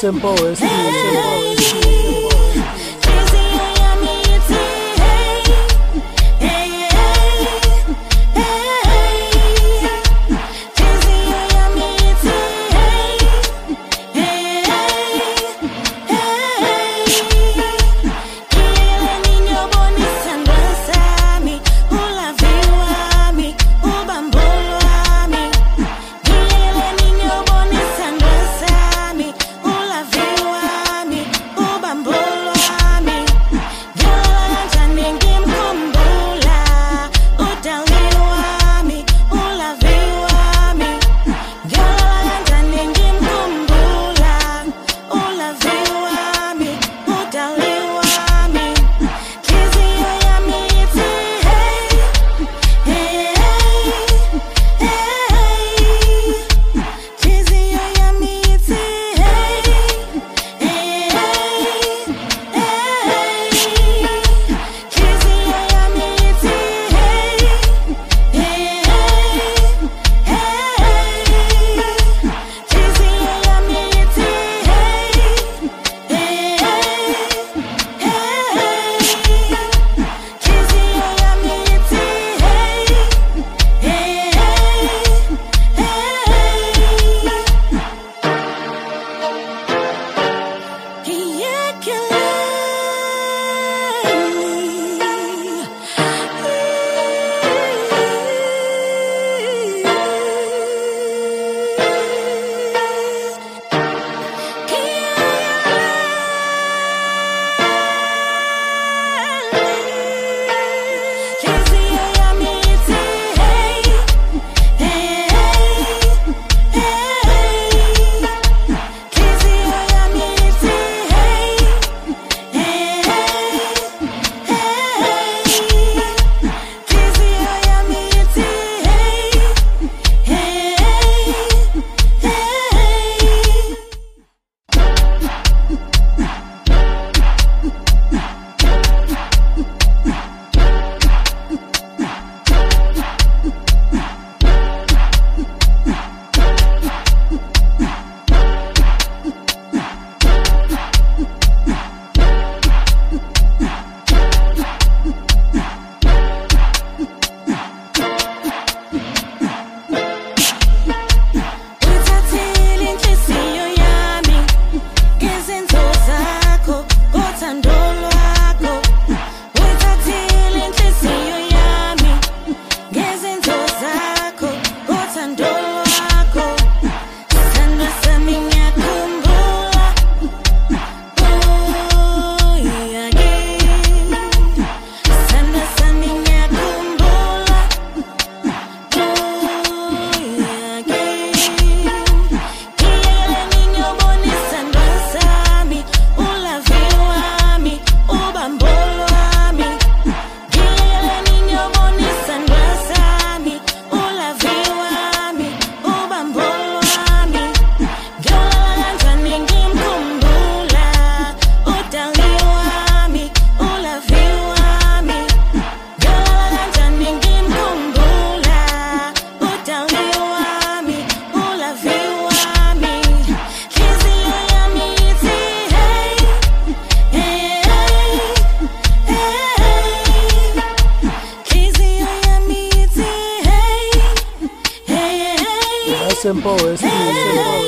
Simple as simple simple as simple